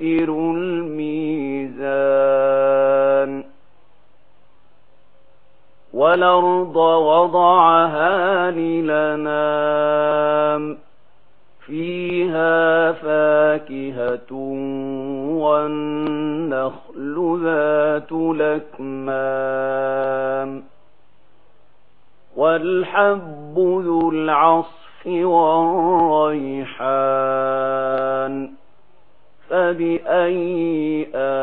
يخسر الميزان والأرض وضعها للنام فيها فاكهة والنخل ذات لكمام والحب ذو العصف والريحان فبأي آلاء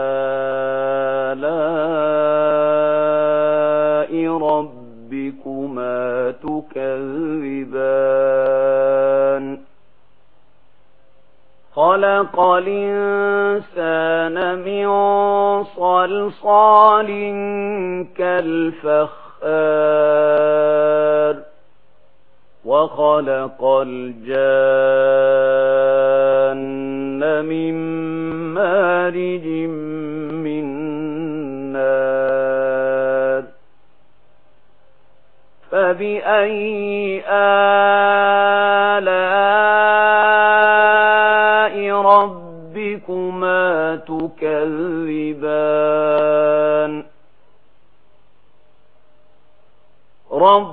ربكما تكذبان؟ خلق الإنسان من صلصال كالفخار. وخلق الجن من مارج من نار فبأي آلاء ربكما تكذبان رب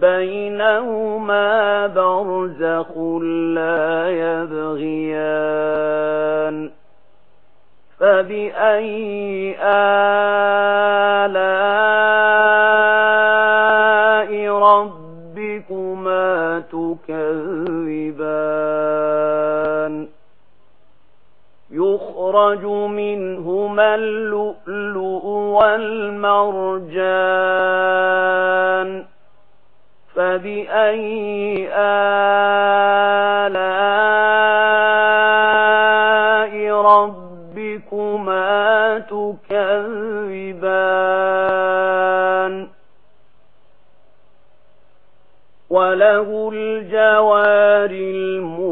بينهما برزق لا يبغيان فبأي آلاء ربكما تكذبان يخرج منهما اللؤلؤ والمرجان فبأي آلاء ربكما تكذبان؟ وله الجوار المنشآت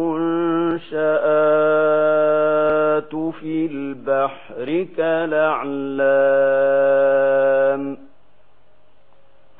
في البحر كالأعلام.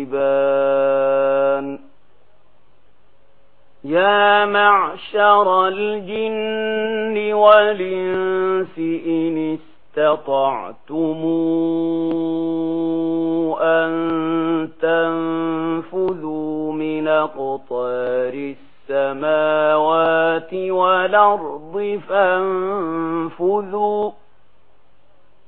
تكذبان يا معشر الجن والإنس إن استطعتم أن تنفذوا من قطار السماوات والأرض فانفذوا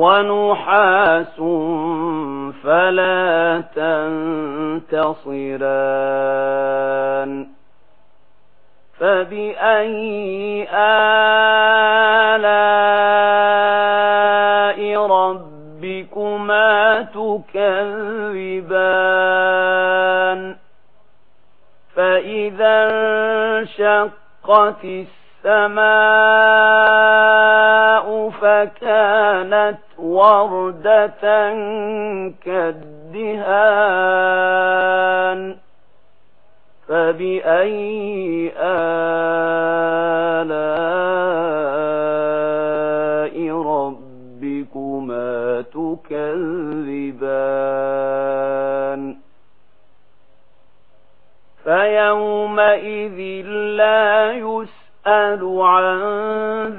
ونحاس فلا تنتصران فبأي آلاء ربكما تكذبان فإذا انشقت السماء فكانت وردة كالدهان فبأي آلاء ربكما تكذبان فيومئذ لا يسأل عن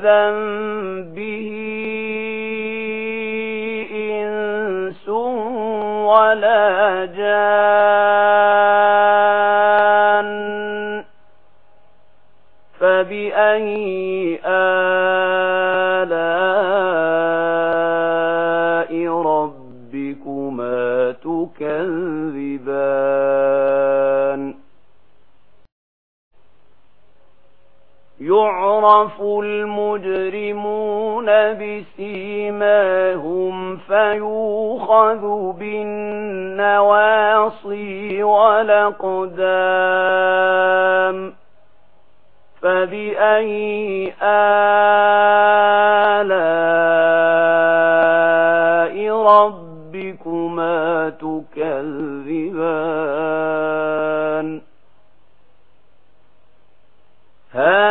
ذنبه ولا جان فبأي آلاء ربكما تكذبان؟ يعرف المجرمون بسيماهم فيوخذ بالنواصي والأقدام فبأي آلاء ربكما تكذبان هذا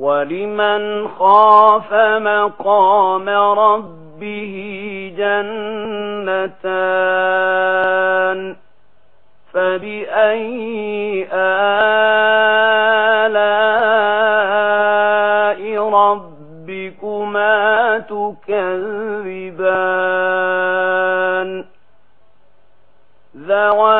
ولمن خاف مقام ربه جنتان فبأي آلاء ربكما تكذبان ذوان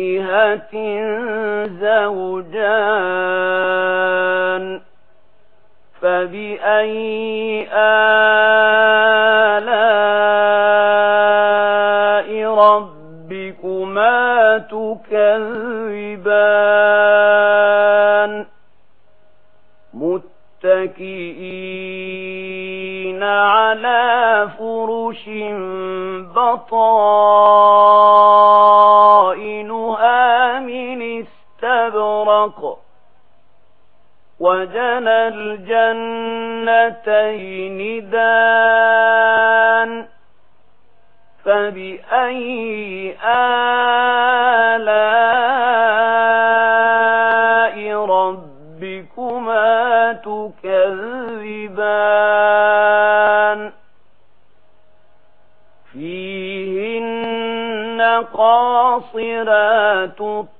فاكهة زوجان فبأي آلاء ربكما تكذبان متكئين على فرش بطار الحق وجنى الجنتين دان. فبأي آلاء ربكما تكذبان؟ فيهن قاصرات الطَّرْفِ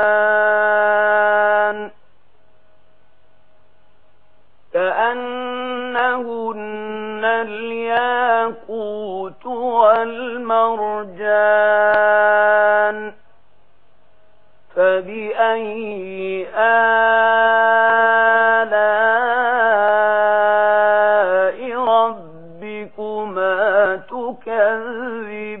والمرجان فبأي آلاء ربكما تكذب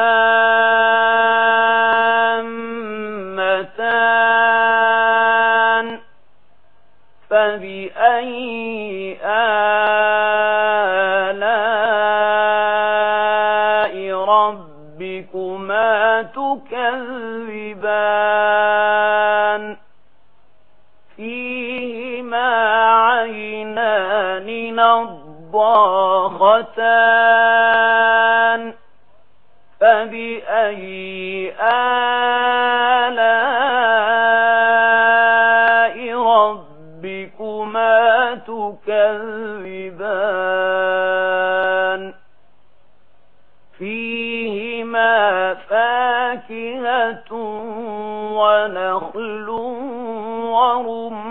مرتان فبأي آلاء ربكما تكذبان؟ فيهما فاكهة ونخل ورمان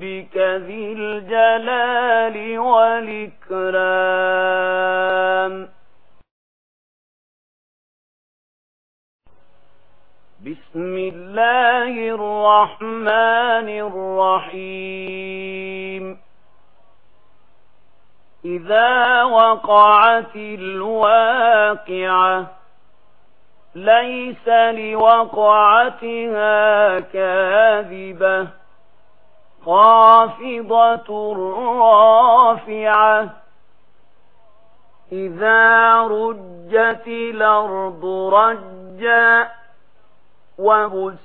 ربك ذي الجلال والإكرام. بسم الله الرحمن الرحيم. إذا وقعت الواقعة ليس لوقعتها كاذبة. خافضة رافعة. إذا رجت الأرض رجا وبست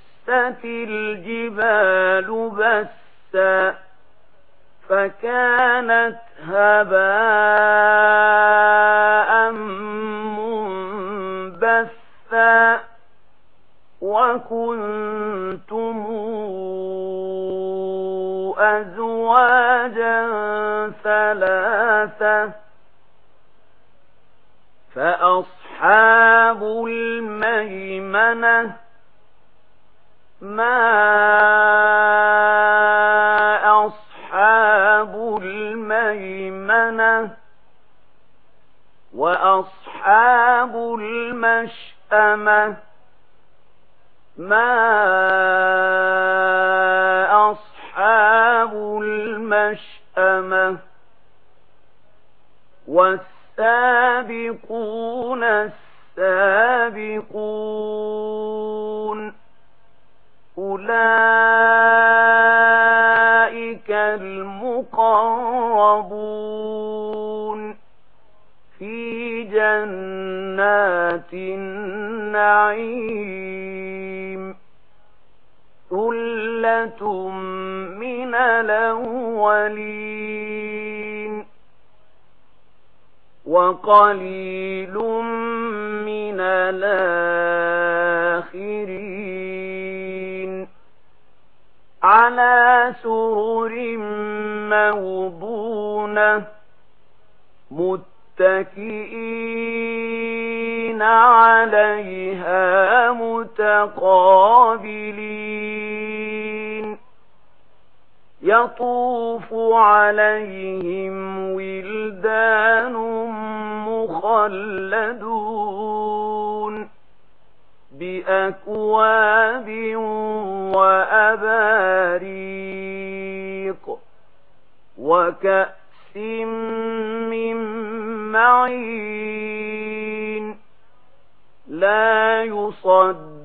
الجبال بسا فكانت هباء منبثا وكنتمون أزواجا ثلاثة فأصحاب الميمنة ما أصحاب الميمنة وأصحاب المشأمة ما والسابقون السابقون أولئك المقربون في جنات النعيم ثلة من الأولين وقليل من الآخرين. على سرر موضونة متكئين عليها متقابلين. يطوف عليهم ولدان مخلدون بأكواب وأباريق وكأس من معين لا يصد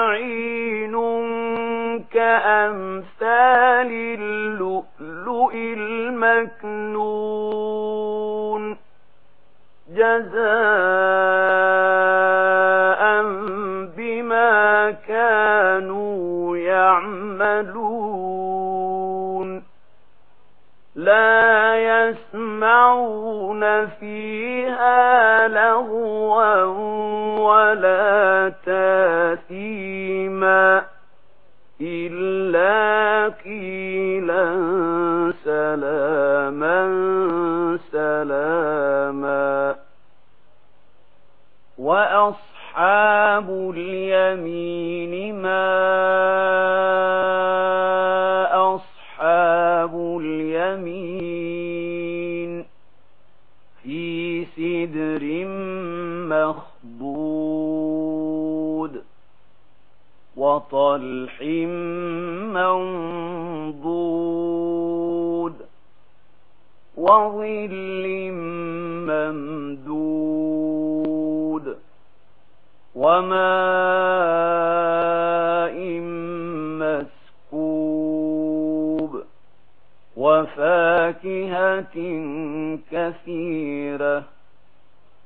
معين كأمثال اللؤلؤ المكنون جزاء بما كانوا يعملون لا يس يسمعون فيها لغوا ولا تاتيما إلا قيلا سلاما سلاما وأصحاب اليمين ما وطلح منضود وظل ممدود وماء مسكوب وفاكهة كثيرة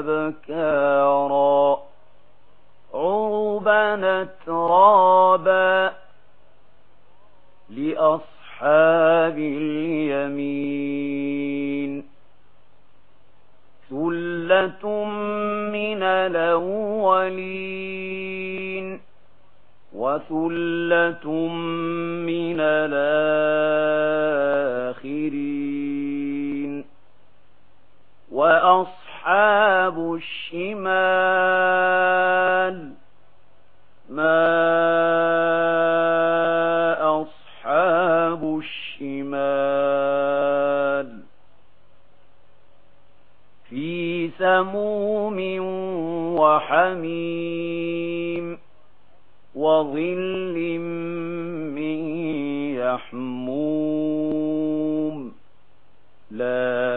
أبكارا. عربا ترابا لأصحاب اليمين. ثلة من الأولين. وثلة من الآخرين. وأصحاب أصحاب الشمال. ما أصحاب الشمال؟ في سموم وحميم وظل من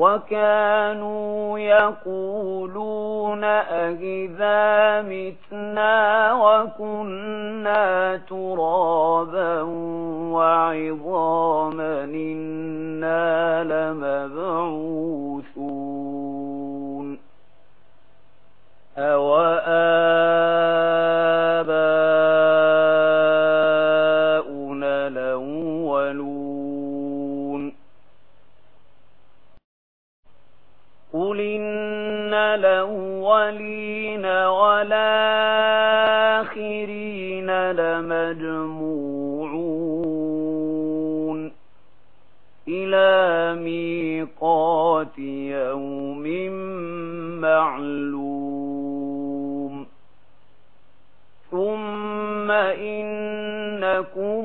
وكانوا يقولون أهذا متنا وكنا ترابا وعظاما إنا لمبعوثون أوآل ميقات يوم معلوم. ثم إنكم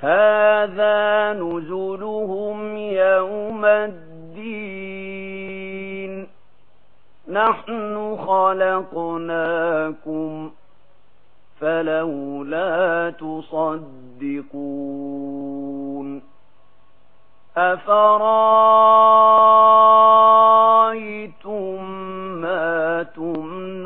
هذا نزلهم يوم الدين نحن خلقناكم فلولا تصدقون أفرايتم ما تمنون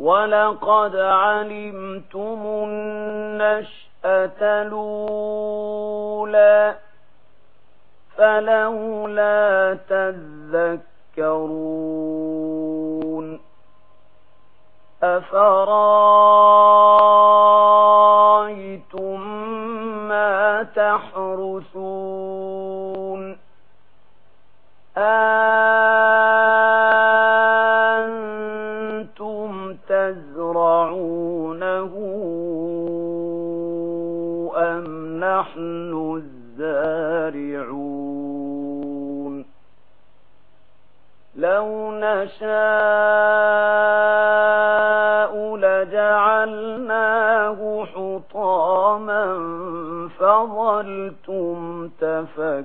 ولقد علمتم النشأة الأولى فلولا تذكرون أفرايتم ما تحرسون آه نحن الزارعون. لو نشاء لجعلناه حطاما فظلتم تفكهون.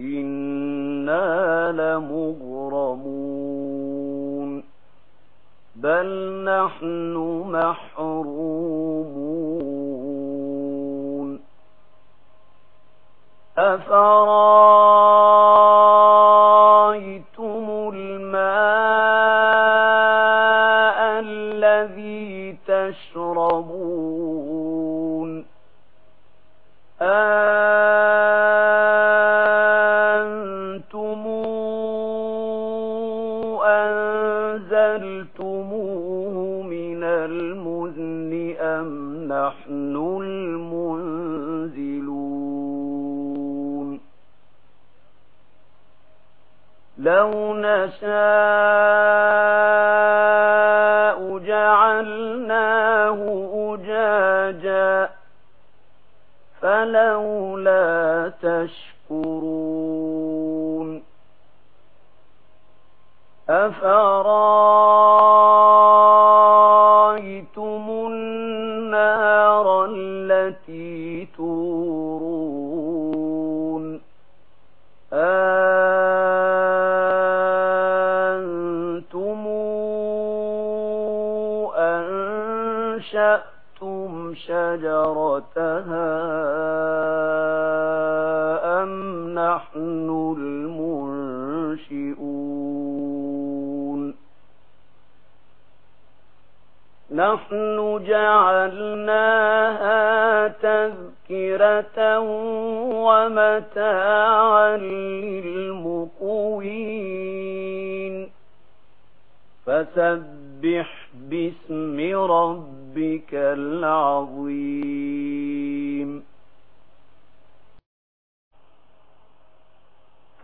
إنا لمغرمون. بل نحن محرومون أفراد لو نشاء.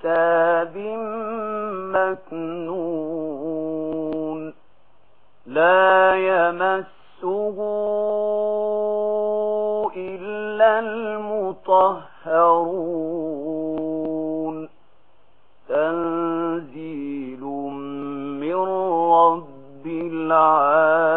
كتاب مكنون لا يمسه إلا المطهرون تنزيل من رب العالمين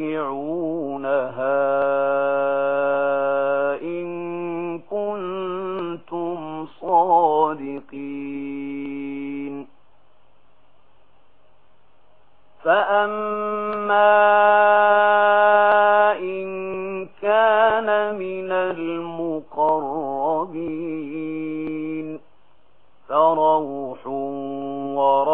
ترجعونها إن كنتم صادقين. فأما إن كان من المقربين فروح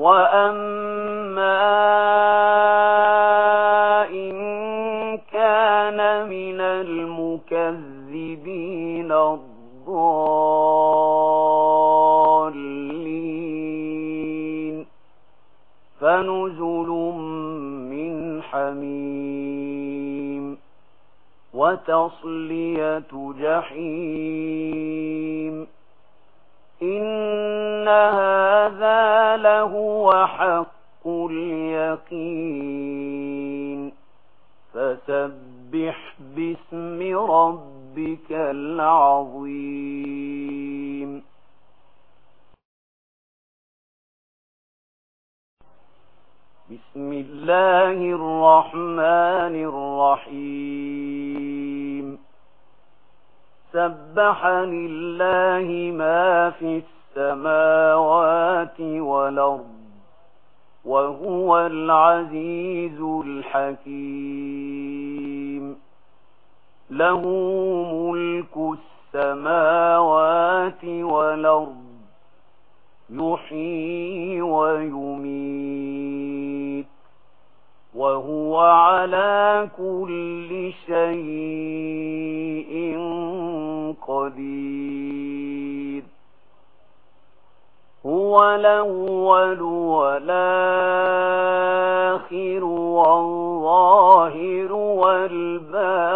وَأَمَّا إِن كَانَ مِنَ الْمُكَذِّبِينَ الضَّالِّينَ فَنُزُلٌ مِّنْ حَمِيمٍ وَتَصْلِيَةُ جَحِيمٍ إن هذا لهو حق اليقين فسبح باسم ربك العظيم بسم الله الرحمن الرحيم سبح لله ما في السماوات والأرض وهو العزيز الحكيم. له ملك السماوات والأرض يحيي ويميت وهو على كل شيء قدير هو الأول والآخر والظاهر والباطن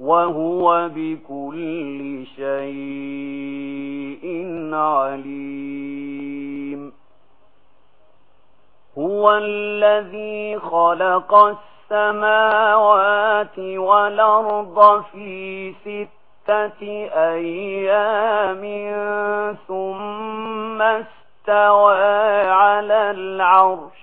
وهو بكل شيء عليم هو الذي خلق السلام السماوات والأرض في ستة أيام ثم استوى على العرش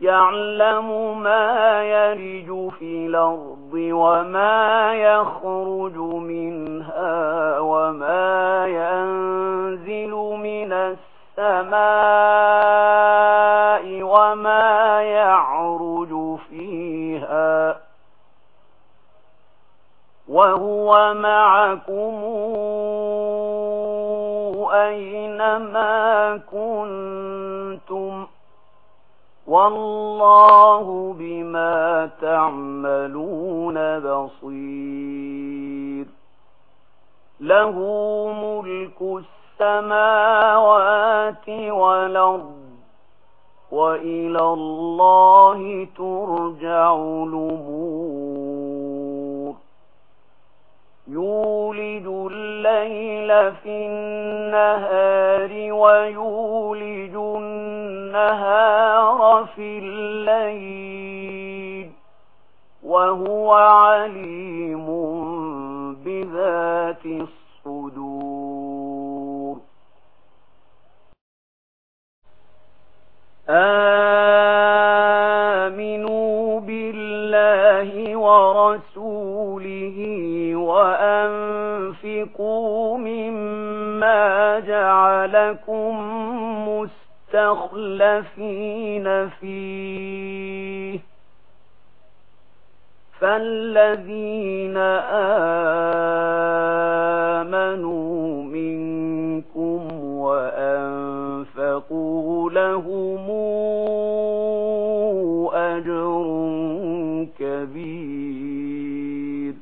يعلم ما يرج في الأرض وما يخرج منها وما ينزل من السماوات السماء وما يعرج فيها وهو معكم أينما كنتم والله بما تعملون بصير له ملك السماء السماوات والأرض وإلى الله ترجع الأمور. يولد الليل في النهار ويولد النهار في الليل وهو عليم بذات الصدور. آمنوا بالله ورسوله وأنفقوا مما جعلكم مستخلفين فيه فالذين آمنوا لَهُمْ أَجْرٌ كَبِيرٌ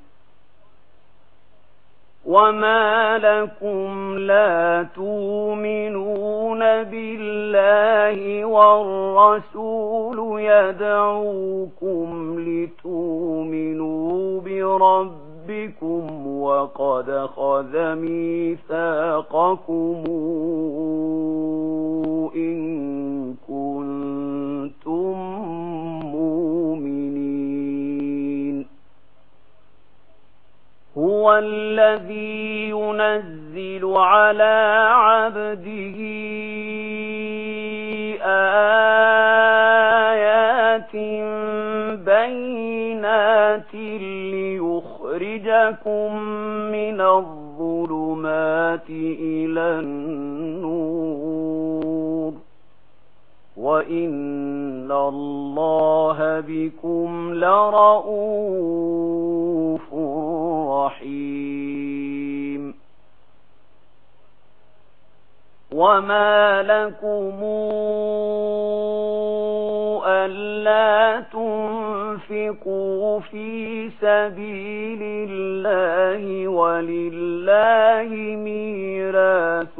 وَمَا لَكُمْ لَا تُؤْمِنُونَ بِاللَّهِ وَالرَّسُولُ يَدْعُوكُمْ لِتُؤْمِنُوا بِرَبِّكُمْ رَبِّكُمْ وَقَدْ خَذَ مِيثَاقَكُمْ إِن كُنتُم مُّؤْمِنِينَ هُوَ الَّذِي يُنَزِّلُ عَلَى عَبْدِهِ آيَاتٍ بَيِّنَاتٍ يُخْرِجَكُمْ من الظلمات إلى النور وإن الله بكم لَرَءُوفٌ رحيم وما لكم ألا تُنْفِقُوا أنفقوا في سبيل الله ولله ميراث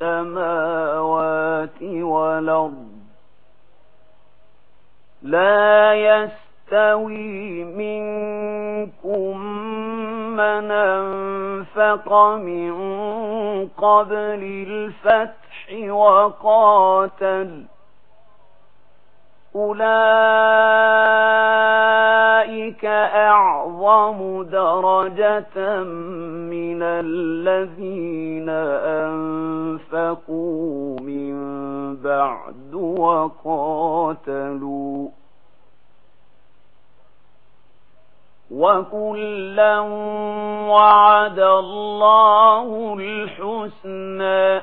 السماوات والأرض لا يستوي منكم من أنفق من قبل الفتح وقاتل أولئك أعظم درجة من الذين أنفقوا من بعد وقاتلوا وكلا وعد الله الحسنى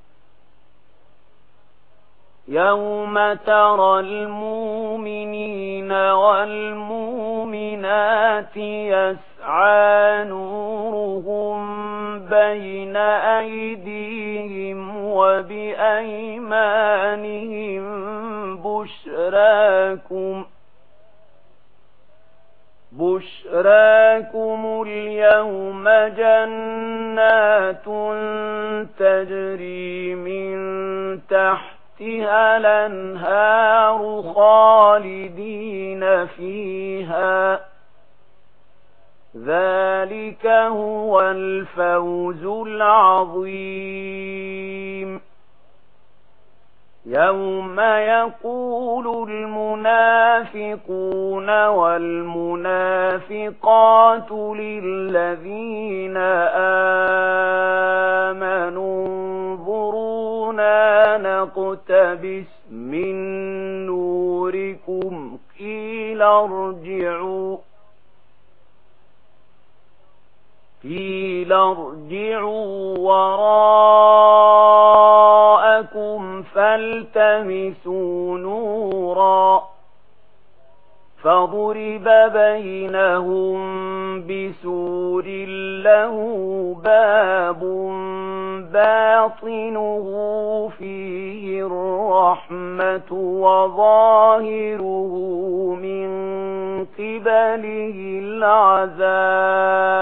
يوم ترى المؤمنين والمؤمنات يسعى نورهم بين أيديهم وبأيمانهم بشراكم بشراكم اليوم جنات تجري من تحت تحتها لنهار خالدين فيها. ذلك هو الفوز العظيم. يَوْمَ يَقُولُ الْمُنَافِقُونَ وَالْمُنَافِقَاتُ لِلَّذِينَ آمَنُوا انظُرُونَا نَقْتَبِسْ مِنْ نُورِكُمْ قِيلَ ارْجِعُوا قِيلَ ارْجِعُوا وَرَاءَ لَكُمْ فالتمسوا نورا فضرب بينهم بسور له باب باطنه فيه الرحمة وظاهره من قبله العذاب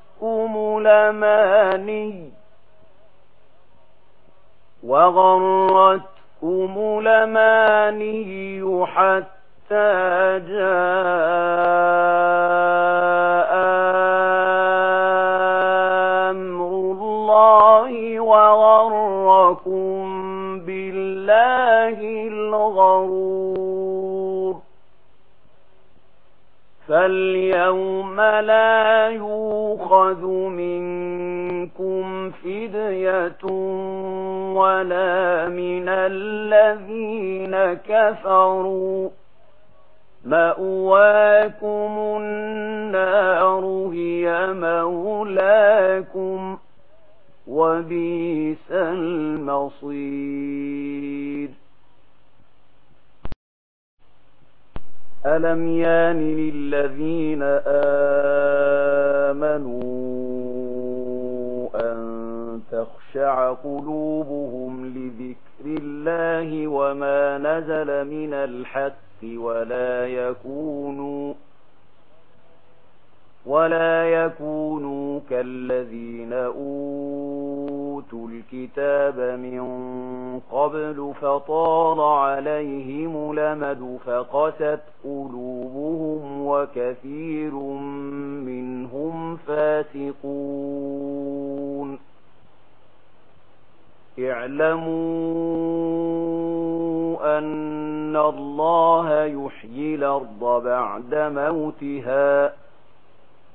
يَأْتِيَنَّكُمُ لماني وَغَرَّتْكُمُ لماني حَتَّى جَاءَ أَمْرُ اللَّهِ وَغَرَّكُم بِاللَّهِ الْغَرُورُ فاليوم لا يوخذ منكم فدية ولا من الذين كفروا مأواكم النار هي مولاكم وبيس المصير ألم يان للذين آمنوا أن تخشع قلوبهم لذكر الله وما نزل من الحق ولا يكونوا ولا يكونوا كالذين أوتوا الكتاب من قبل فطال عليهم لمد فقست قلوبهم وكثير منهم فاسقون اعلموا أن الله يحيي الأرض بعد موتها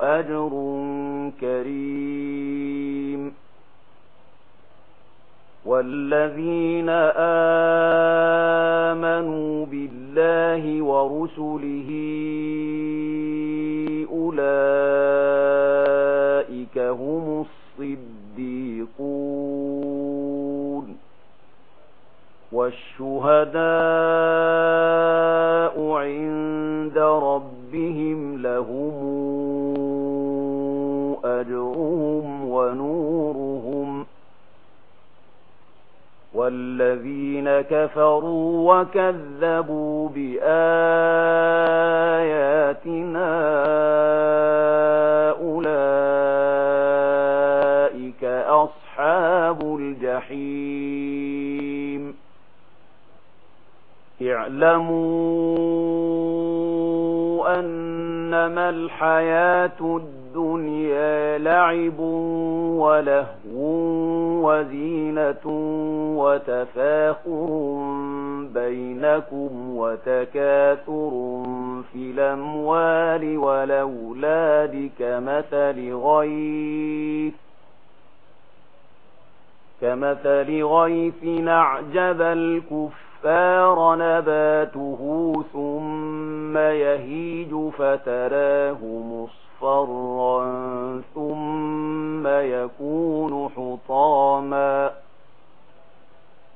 أجر كريم والذين آمنوا بالله ورسله أولئك هم الصديقون والشهداء والذين كفروا وكذبوا بآياتنا أولئك أصحاب الجحيم. اعلموا أنما الحياة الدنيا لعب ولهو وَزِينَةٌ. وزينة وتفاخر بينكم وتكاثر في الأموال والأولاد كمثل غيث كمثل غيث نعجب الكفار نباته ثم يهيج فتراه مصفرا ثم يكون حطاما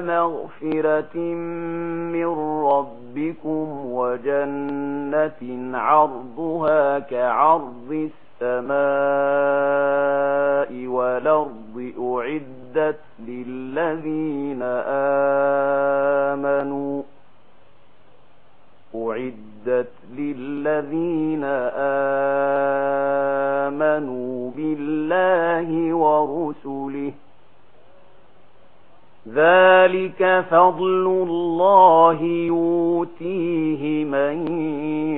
مغفرة من ربكم وجنة عرضها كعرض السماء والأرض أعدت للذين آمنوا أعدت للذين آمنوا بالله ورسله ذلك فضل الله يؤتيه من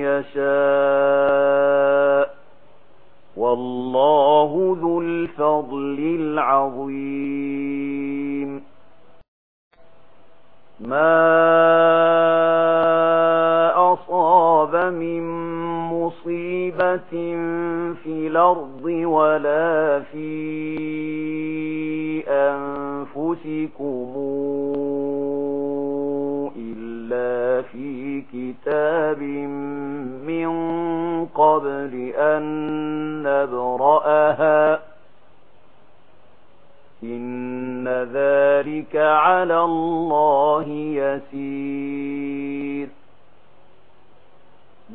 يشاء والله ذو الفضل العظيم. ما أصاب من مصيبة في الأرض ولا في أنفسهم أنفسكم إلا في كتاب من قبل أن نبرأها إن ذلك على الله يسير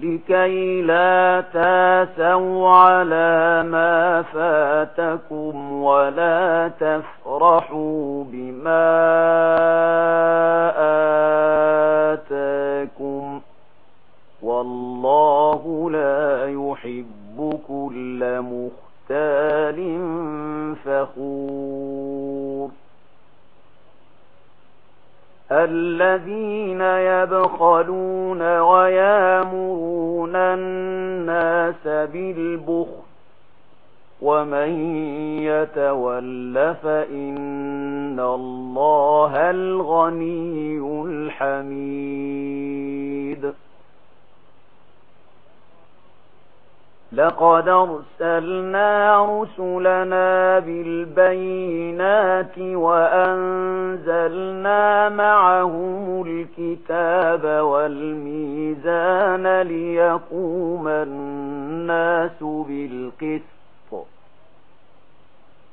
لكي لا تاسوا على ما فاتكم ولا تفتروا فَافْرَحُوا بِمَا آتَاكُمْ وَاللَّهُ لَا يُحِبُّ كُلَّ مُخْتَالٍ فَخُورٍ الَّذِينَ يَبْخَلُونَ وَيَأْمُرُونَ النَّاسَ بِالْبُخْلِ ومن يتول فإن الله الغني الحميد لقد ارسلنا رسلنا بالبينات وأنزلنا معهم الكتاب والميزان ليقوم الناس بالقسط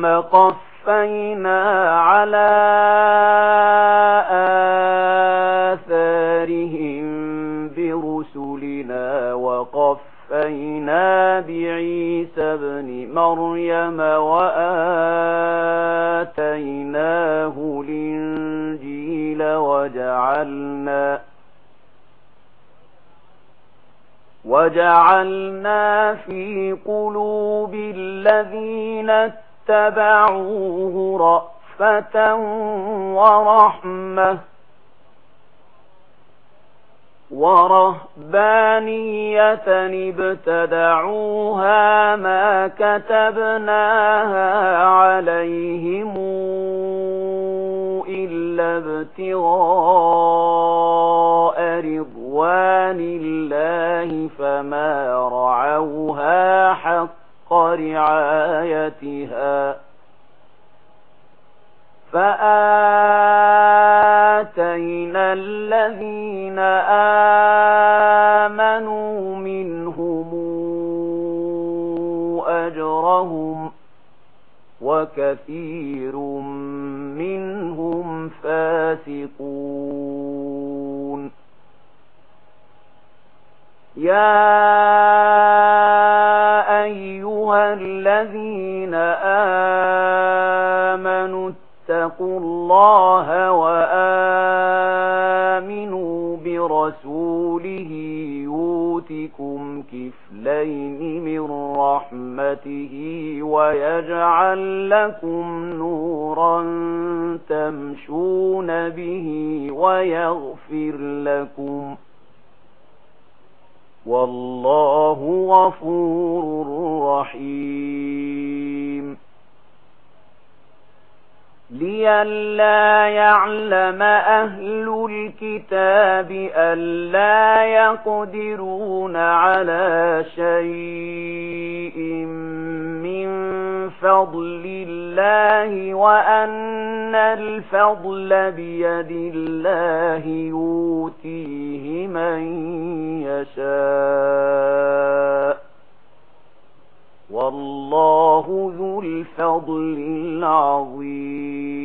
ثم قفينا على آثارهم برسلنا وقفينا بعيسى بن مريم وآتيناه الإنجيل وجعلنا وجعلنا في قلوب الذين اتبعوه رأفة ورحمة ورهبانية ابتدعوها ما كتبناها عليهم إلا ابتغاء رضوان الله فما رعوها حق حق رعايتها فآتينا الذين آمنوا منهم أجرهم وكثير منهم فاسقون يا الذين آمنوا اتقوا الله وآمنوا برسوله يوتكم كفلين من رحمته ويجعل لكم نورا تمشون به ويغفر لكم والله غفور رحيم. لئلا يعلم أهل الكتاب أن لا يقدرون على شيء من فضل الله وأن الفضل بيد الله يوتيه من يشاء. والله ذو الفضل العظيم.